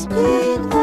speed